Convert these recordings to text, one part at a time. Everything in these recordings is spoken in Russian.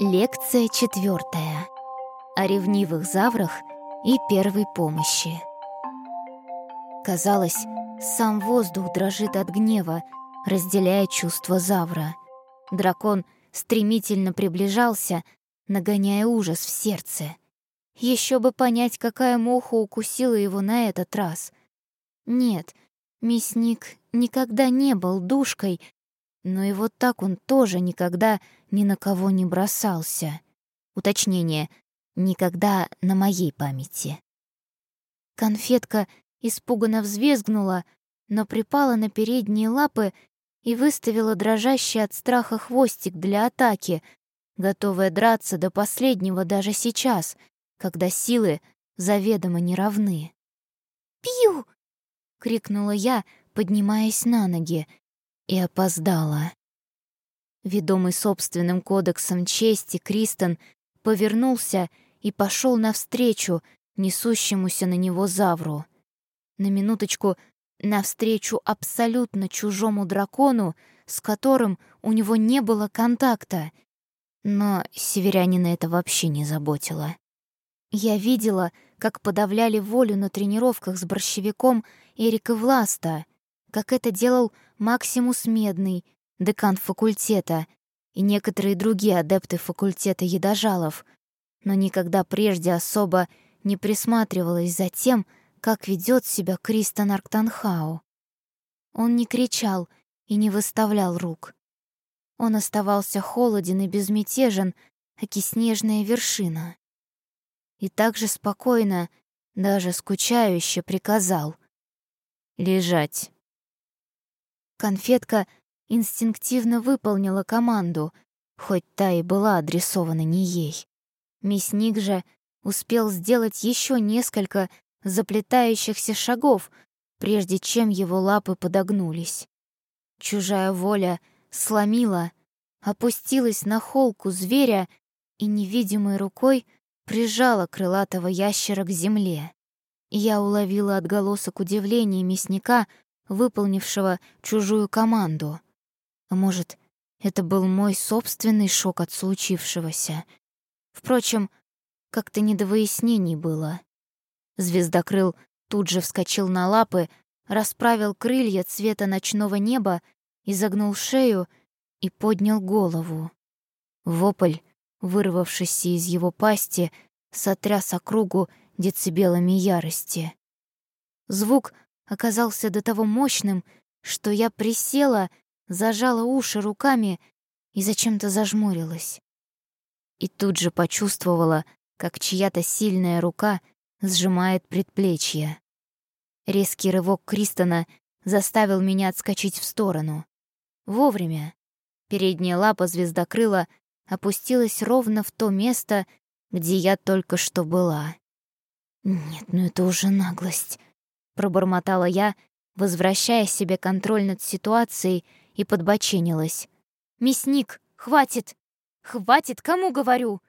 Лекция четвертая. О ревнивых заврах и первой помощи. Казалось, сам воздух дрожит от гнева, разделяя чувства завра. Дракон стремительно приближался, нагоняя ужас в сердце. Еще бы понять, какая муха укусила его на этот раз. Нет, мясник никогда не был душкой, но и вот так он тоже никогда ни на кого не бросался. Уточнение «никогда на моей памяти». Конфетка испуганно взвизгнула, но припала на передние лапы и выставила дрожащий от страха хвостик для атаки, готовая драться до последнего даже сейчас, когда силы заведомо не равны. «Пью!» — крикнула я, поднимаясь на ноги, и опоздала. Ведомый собственным кодексом чести, Кристен повернулся и пошел навстречу несущемуся на него Завру. На минуточку навстречу абсолютно чужому дракону, с которым у него не было контакта. Но северянина это вообще не заботило. Я видела, как подавляли волю на тренировках с борщевиком Эрика Власта, как это делал Максимус Медный, декан факультета, и некоторые другие адепты факультета едожалов, но никогда прежде особо не присматривалась за тем, как ведет себя Кристен Арктанхау. Он не кричал и не выставлял рук. Он оставался холоден и безмятежен, аки снежная вершина. И также спокойно, даже скучающе приказал «Лежать». Конфетка инстинктивно выполнила команду, хоть та и была адресована не ей. Мясник же успел сделать еще несколько заплетающихся шагов, прежде чем его лапы подогнулись. Чужая воля сломила, опустилась на холку зверя и невидимой рукой прижала крылатого ящера к земле. Я уловила отголосок удивления мясника, выполнившего чужую команду. А может, это был мой собственный шок от случившегося. Впрочем, как-то не до выяснений было. Звездокрыл тут же вскочил на лапы, расправил крылья цвета ночного неба, изогнул шею и поднял голову. Вопль, вырвавшийся из его пасти, сотряс округу децибелами ярости. Звук оказался до того мощным, что я присела, зажала уши руками и зачем-то зажмурилась. И тут же почувствовала, как чья-то сильная рука сжимает предплечье. Резкий рывок Кристона заставил меня отскочить в сторону. Вовремя. Передняя лапа звездокрыла опустилась ровно в то место, где я только что была. «Нет, ну это уже наглость пробормотала я, возвращая себе контроль над ситуацией и подбоченилась. «Мясник, хватит! Хватит, кому говорю!»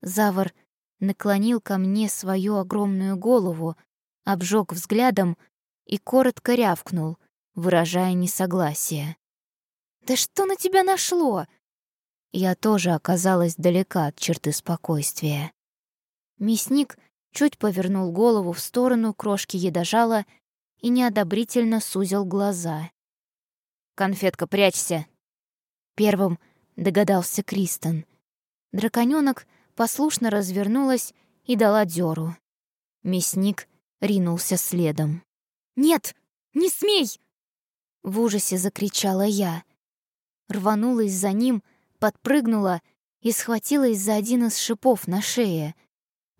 Завар наклонил ко мне свою огромную голову, обжег взглядом и коротко рявкнул, выражая несогласие. «Да что на тебя нашло?» Я тоже оказалась далека от черты спокойствия. Мясник чуть повернул голову в сторону крошки едожала и неодобрительно сузил глаза. «Конфетка, прячься!» Первым догадался Кристен. Драконёнок послушно развернулась и дала дёру. Мясник ринулся следом. «Нет, не смей!» В ужасе закричала я. Рванулась за ним, подпрыгнула и схватилась за один из шипов на шее —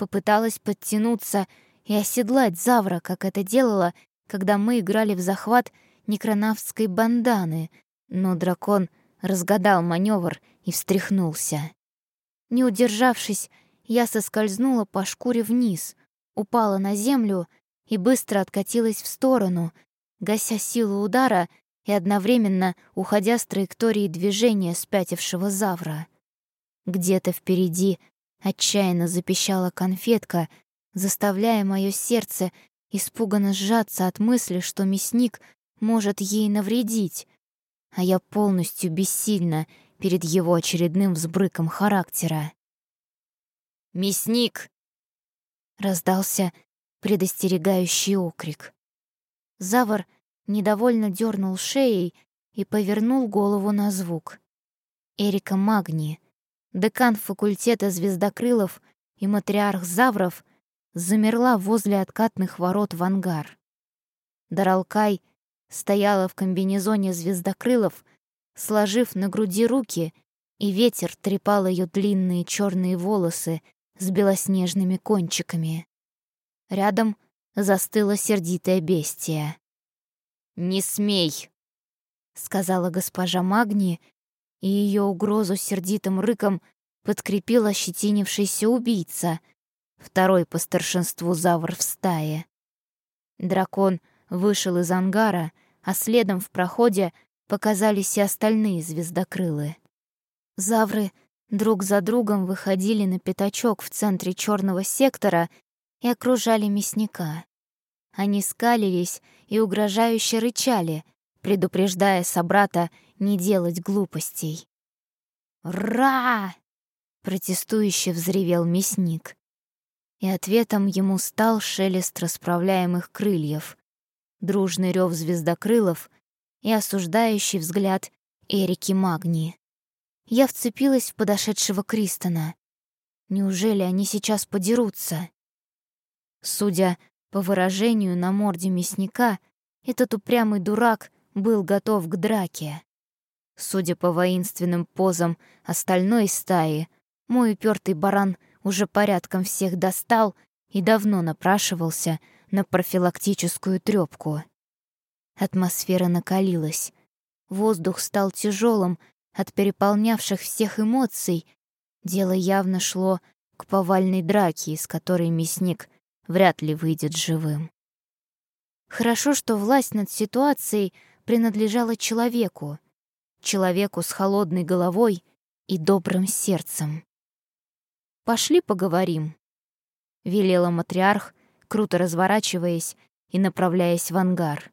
Попыталась подтянуться и оседлать Завра, как это делала, когда мы играли в захват некронавской банданы, но дракон разгадал маневр и встряхнулся. Не удержавшись, я соскользнула по шкуре вниз, упала на землю и быстро откатилась в сторону, гася силу удара и одновременно уходя с траектории движения спятившего Завра. Где-то впереди Отчаянно запищала конфетка, заставляя мое сердце испуганно сжаться от мысли, что мясник может ей навредить. А я полностью бессильно перед его очередным взбрыком характера. «Мясник!» — раздался предостерегающий окрик. Завар недовольно дернул шеей и повернул голову на звук. Эрика Магни, декан факультета звездокрылов и матриарх Завров, замерла возле откатных ворот в ангар. Даралкай стояла в комбинезоне звездокрылов, сложив на груди руки, и ветер трепал ее длинные черные волосы с белоснежными кончиками. Рядом застыла сердитая бестия. «Не смей!» — сказала госпожа Магни, и ее угрозу сердитым рыком подкрепил ощетинившийся убийца, второй по старшинству завр в стае. Дракон вышел из ангара, а следом в проходе показались и остальные звездокрылы. Завры друг за другом выходили на пятачок в центре черного сектора и окружали мясника. Они скалились и угрожающе рычали, предупреждая собрата не делать глупостей. «Ра!» — протестующе взревел мясник. И ответом ему стал шелест расправляемых крыльев, дружный рев звездокрылов и осуждающий взгляд Эрики Магни. Я вцепилась в подошедшего Кристона. Неужели они сейчас подерутся? Судя по выражению на морде мясника, этот упрямый дурак был готов к драке. Судя по воинственным позам остальной стаи, мой упертый баран уже порядком всех достал и давно напрашивался на профилактическую трёпку. Атмосфера накалилась. Воздух стал тяжелым от переполнявших всех эмоций. Дело явно шло к повальной драке, из которой мясник вряд ли выйдет живым. Хорошо, что власть над ситуацией принадлежала человеку, человеку с холодной головой и добрым сердцем. «Пошли поговорим», — велела матриарх, круто разворачиваясь и направляясь в ангар.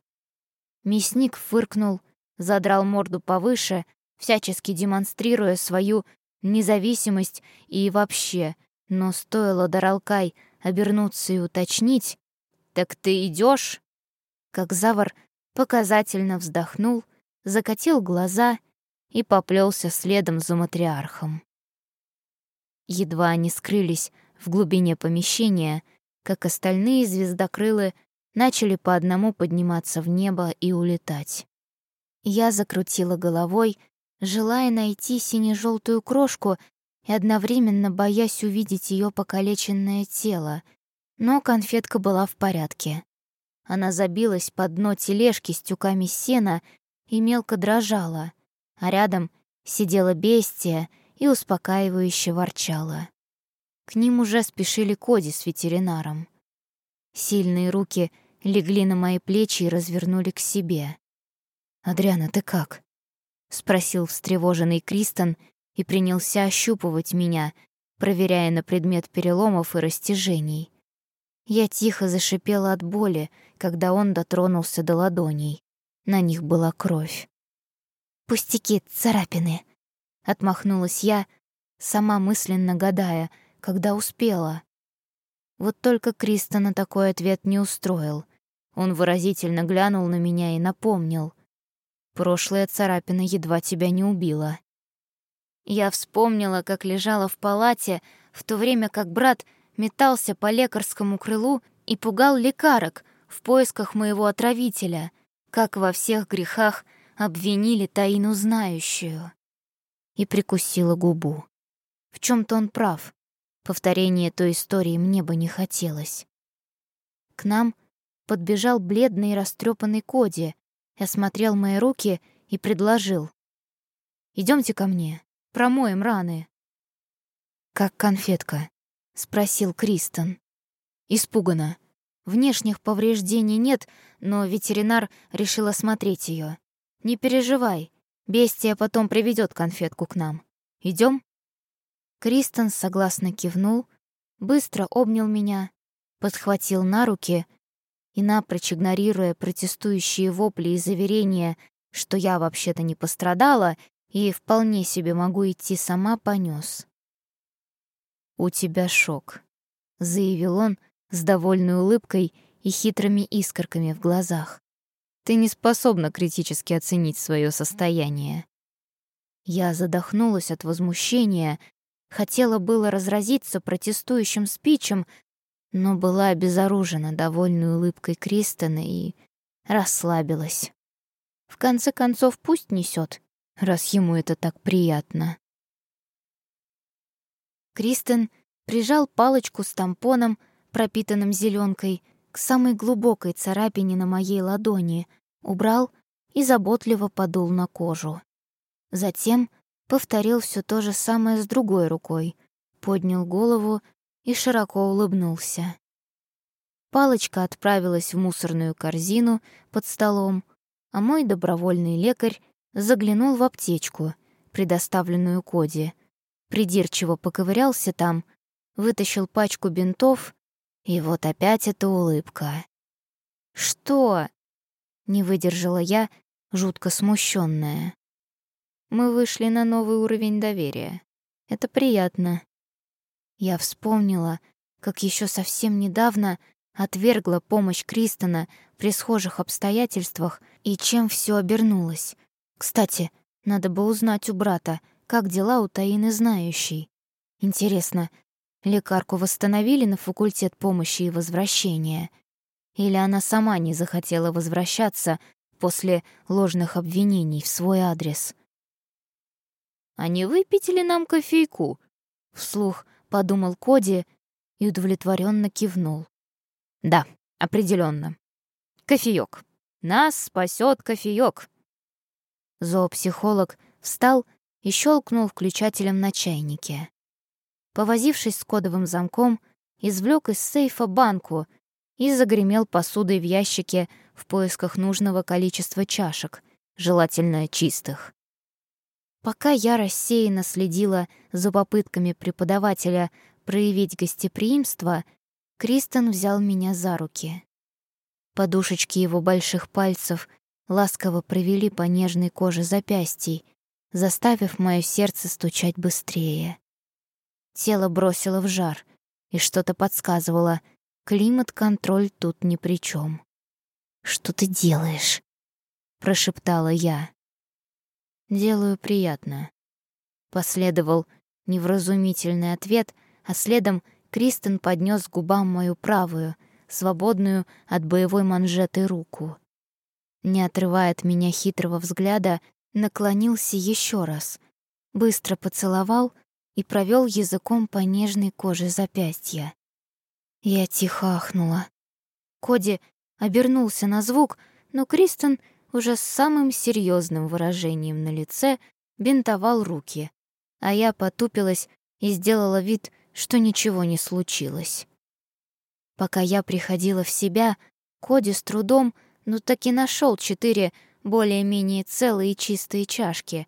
Мясник фыркнул, задрал морду повыше, всячески демонстрируя свою независимость и вообще, но стоило Даралкай обернуться и уточнить, «Так ты идешь? Как Завар показательно вздохнул, закатил глаза и поплелся следом за матриархом. Едва они скрылись в глубине помещения, как остальные звездокрылы начали по одному подниматься в небо и улетать. Я закрутила головой, желая найти сине-желтую крошку и одновременно боясь увидеть ее покалеченное тело, но конфетка была в порядке. Она забилась под дно тележки с тюками сена и мелко дрожала, а рядом сидела бестия и успокаивающе ворчала. К ним уже спешили Коди с ветеринаром. Сильные руки легли на мои плечи и развернули к себе. «Адриана, ты как?» — спросил встревоженный Кристен и принялся ощупывать меня, проверяя на предмет переломов и растяжений. Я тихо зашипела от боли, когда он дотронулся до ладоней. На них была кровь. «Пустяки, царапины!» — отмахнулась я, сама мысленно гадая, когда успела. Вот только Криста на такой ответ не устроил. Он выразительно глянул на меня и напомнил. «Прошлая царапина едва тебя не убила». Я вспомнила, как лежала в палате, в то время как брат метался по лекарскому крылу и пугал лекарок в поисках моего отравителя, как во всех грехах обвинили Таину знающую. И прикусила губу. В чем то он прав. Повторение той истории мне бы не хотелось. К нам подбежал бледный и растрепанный Коди, осмотрел мои руки и предложил. Идемте ко мне. Промоем раны». «Как конфетка?» — спросил Кристен. Испуганно. Внешних повреждений нет, но ветеринар решил осмотреть ее. «Не переживай, бестия потом приведет конфетку к нам. Идем? Кристен согласно кивнул, быстро обнял меня, подхватил на руки и, напрочь игнорируя протестующие вопли и заверения, что я вообще-то не пострадала и вполне себе могу идти сама, понёс. «У тебя шок», — заявил он с довольной улыбкой и хитрыми искорками в глазах. «Ты не способна критически оценить свое состояние». Я задохнулась от возмущения, хотела было разразиться протестующим спичем, но была обезоружена довольной улыбкой Кристона и расслабилась. В конце концов, пусть несет, раз ему это так приятно. Кристен прижал палочку с тампоном, пропитанным зеленкой, к самой глубокой царапине на моей ладони, убрал и заботливо подул на кожу. Затем повторил все то же самое с другой рукой, поднял голову и широко улыбнулся. Палочка отправилась в мусорную корзину под столом, а мой добровольный лекарь заглянул в аптечку, предоставленную Коди, придирчиво поковырялся там, вытащил пачку бинтов, и вот опять эта улыбка. «Что?» — не выдержала я, жутко смущенная. Мы вышли на новый уровень доверия. Это приятно. Я вспомнила, как еще совсем недавно отвергла помощь Кристона при схожих обстоятельствах и чем все обернулось. Кстати, надо бы узнать у брата, как дела у Таины знающей. Интересно, лекарку восстановили на факультет помощи и возвращения? Или она сама не захотела возвращаться после ложных обвинений в свой адрес? «А не выпить ли нам кофейку?» Вслух подумал Коди и удовлетворенно кивнул. «Да, определенно. Кофеёк. Нас спасет кофеёк». Зоопсихолог встал и щелкнул включателем на чайнике. Повозившись с кодовым замком, извлек из сейфа банку и загремел посудой в ящике в поисках нужного количества чашек, желательно чистых. Пока я рассеянно следила за попытками преподавателя проявить гостеприимство, Кристен взял меня за руки. Подушечки его больших пальцев ласково провели по нежной коже запястий, заставив моё сердце стучать быстрее. Тело бросило в жар, и что-то подсказывало, климат-контроль тут ни при чем. «Что ты делаешь?» — прошептала я. Делаю приятно. Последовал невразумительный ответ, а следом Кристен поднес к губам мою правую, свободную от боевой манжеты руку. Не отрывая от меня хитрого взгляда, наклонился еще раз, быстро поцеловал и провел языком по нежной коже запястья. Я тихо ахнула. Коди обернулся на звук, но Кристен уже с самым серьезным выражением на лице бинтовал руки, а я потупилась и сделала вид, что ничего не случилось. Пока я приходила в себя, Коди с трудом, но таки нашел четыре более-менее целые чистые чашки,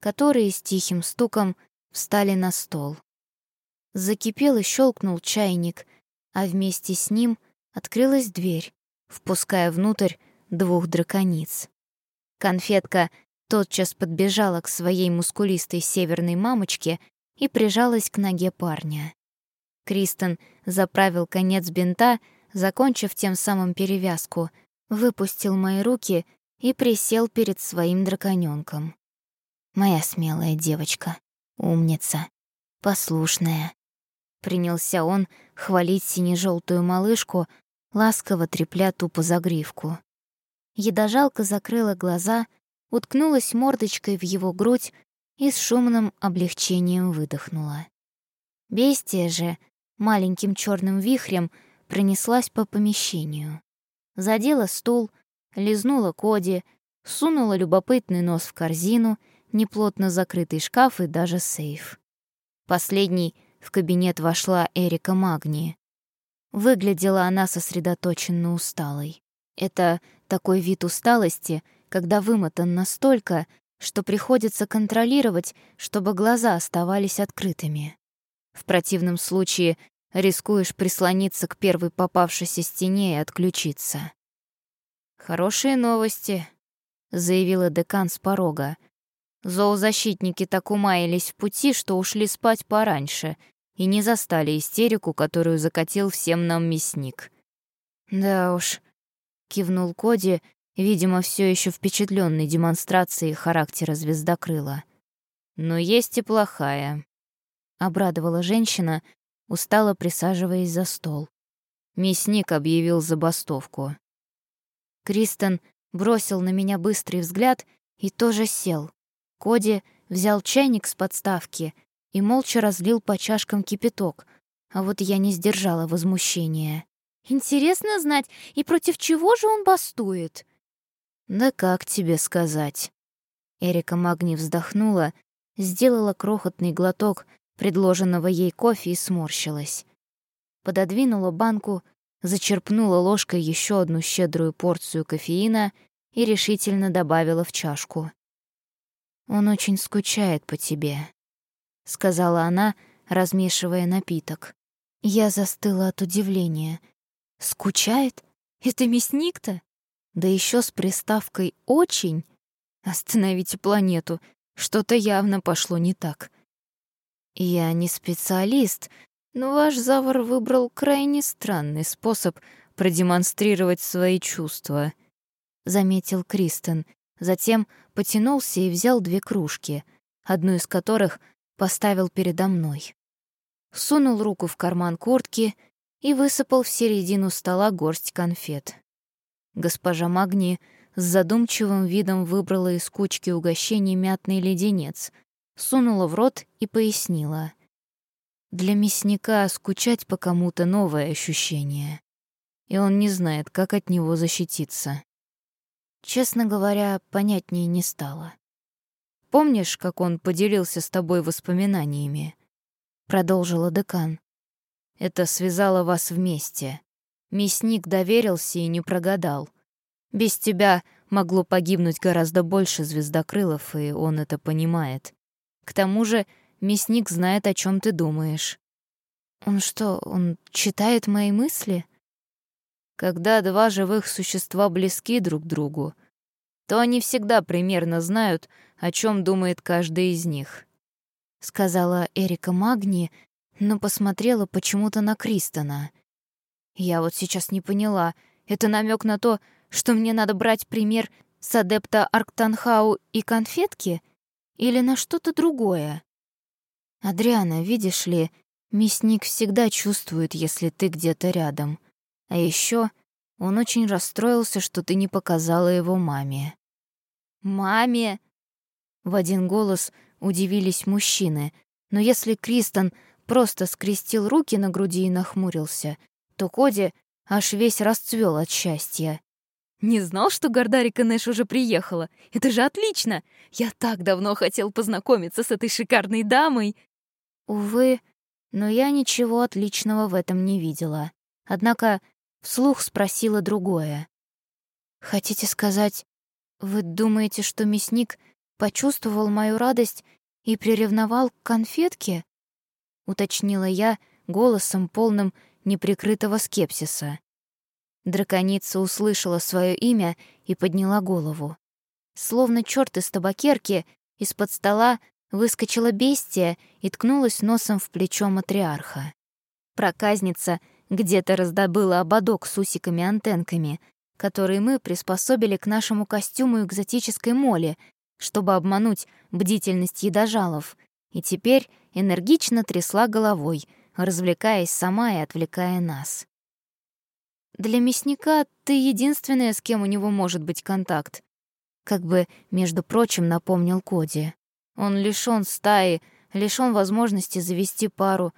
которые с тихим стуком встали на стол. Закипел и щелкнул чайник, а вместе с ним открылась дверь, впуская внутрь двух дракониц. Конфетка тотчас подбежала к своей мускулистой северной мамочке и прижалась к ноге парня. Кристен заправил конец бинта, закончив тем самым перевязку, выпустил мои руки и присел перед своим драконёнком. Моя смелая девочка, умница, послушная. Принялся он хвалить сине-желтую малышку, ласково трепля тупо загривку. Едожалка закрыла глаза, уткнулась мордочкой в его грудь и с шумным облегчением выдохнула. Бестия же маленьким черным вихрем пронеслась по помещению. Задела стул, лизнула Коди, сунула любопытный нос в корзину, неплотно закрытый шкаф и даже сейф. Последней в кабинет вошла Эрика Магни. Выглядела она сосредоточенно усталой. Это такой вид усталости, когда вымотан настолько, что приходится контролировать, чтобы глаза оставались открытыми. В противном случае рискуешь прислониться к первой попавшейся стене и отключиться. «Хорошие новости», — заявила декан с порога. Зоозащитники так умаялись в пути, что ушли спать пораньше и не застали истерику, которую закатил всем нам мясник. «Да уж», — кивнул Коди, видимо, все еще впечатленный демонстрацией характера звездокрыла. «Но есть и плохая», — обрадовала женщина, устало присаживаясь за стол. Мясник объявил забастовку. Кристен бросил на меня быстрый взгляд и тоже сел. Коди взял чайник с подставки и молча разлил по чашкам кипяток, а вот я не сдержала возмущения. «Интересно знать, и против чего же он бастует?» «Да как тебе сказать?» Эрика Магни вздохнула, сделала крохотный глоток предложенного ей кофе и сморщилась. Пододвинула банку, зачерпнула ложкой еще одну щедрую порцию кофеина и решительно добавила в чашку. «Он очень скучает по тебе», — сказала она, размешивая напиток. Я застыла от удивления. «Скучает? Это мясник-то? Да еще с приставкой «очень»? Остановите планету, что-то явно пошло не так». «Я не специалист, но ваш завар выбрал крайне странный способ продемонстрировать свои чувства», — заметил Кристен, Затем потянулся и взял две кружки, одну из которых поставил передо мной. Сунул руку в карман куртки и высыпал в середину стола горсть конфет. Госпожа Магни с задумчивым видом выбрала из кучки угощений мятный леденец, сунула в рот и пояснила. Для мясника скучать по кому-то новое ощущение, и он не знает, как от него защититься. Честно говоря, понятнее не стало. «Помнишь, как он поделился с тобой воспоминаниями?» Продолжила декан. «Это связало вас вместе. Мясник доверился и не прогадал. Без тебя могло погибнуть гораздо больше звездокрылов, и он это понимает. К тому же мясник знает, о чем ты думаешь». «Он что, он читает мои мысли?» Когда два живых существа близки друг другу, то они всегда примерно знают, о чем думает каждый из них. Сказала Эрика Магни, но посмотрела почему-то на Кристона. Я вот сейчас не поняла, это намек на то, что мне надо брать пример с адепта Арктанхау и конфетки или на что-то другое? Адриана, видишь ли, мясник всегда чувствует, если ты где-то рядом. А еще он очень расстроился, что ты не показала его маме. «Маме!» В один голос удивились мужчины, но если Кристен просто скрестил руки на груди и нахмурился, то Коди аж весь расцвел от счастья. «Не знал, что Гордарика Нэш уже приехала. Это же отлично! Я так давно хотел познакомиться с этой шикарной дамой!» Увы, но я ничего отличного в этом не видела. Однако Вслух спросила другое. «Хотите сказать, вы думаете, что мясник почувствовал мою радость и приревновал к конфетке?» — уточнила я голосом, полным неприкрытого скепсиса. Драконица услышала свое имя и подняла голову. Словно черт из табакерки, из-под стола выскочила бестия и ткнулась носом в плечо матриарха. Проказница — где-то раздобыла ободок с усиками-антенками, которые мы приспособили к нашему костюму экзотической моли, чтобы обмануть бдительность едожалов, и теперь энергично трясла головой, развлекаясь сама и отвлекая нас. «Для мясника ты единственная, с кем у него может быть контакт», как бы, между прочим, напомнил Коди. Он лишён стаи, лишён возможности завести пару,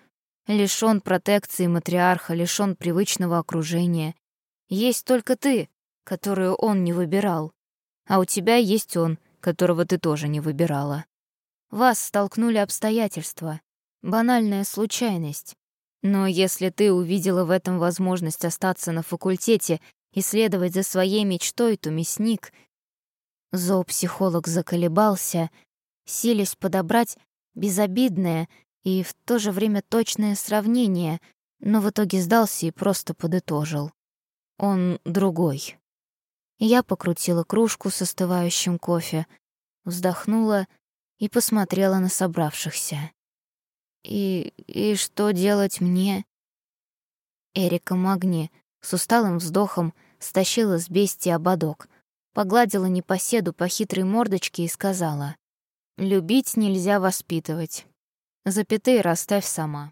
лишён протекции матриарха, лишён привычного окружения. Есть только ты, которую он не выбирал. А у тебя есть он, которого ты тоже не выбирала. Вас столкнули обстоятельства. Банальная случайность. Но если ты увидела в этом возможность остаться на факультете и следовать за своей мечтой, то мясник... Зоопсихолог заколебался, силясь подобрать безобидное, и в то же время точное сравнение, но в итоге сдался и просто подытожил. Он другой. Я покрутила кружку с остывающим кофе, вздохнула и посмотрела на собравшихся. «И... и что делать мне?» Эрика Магни с усталым вздохом стащила с бестии ободок, погладила непоседу по хитрой мордочке и сказала, «Любить нельзя воспитывать. Запятые расставь сама».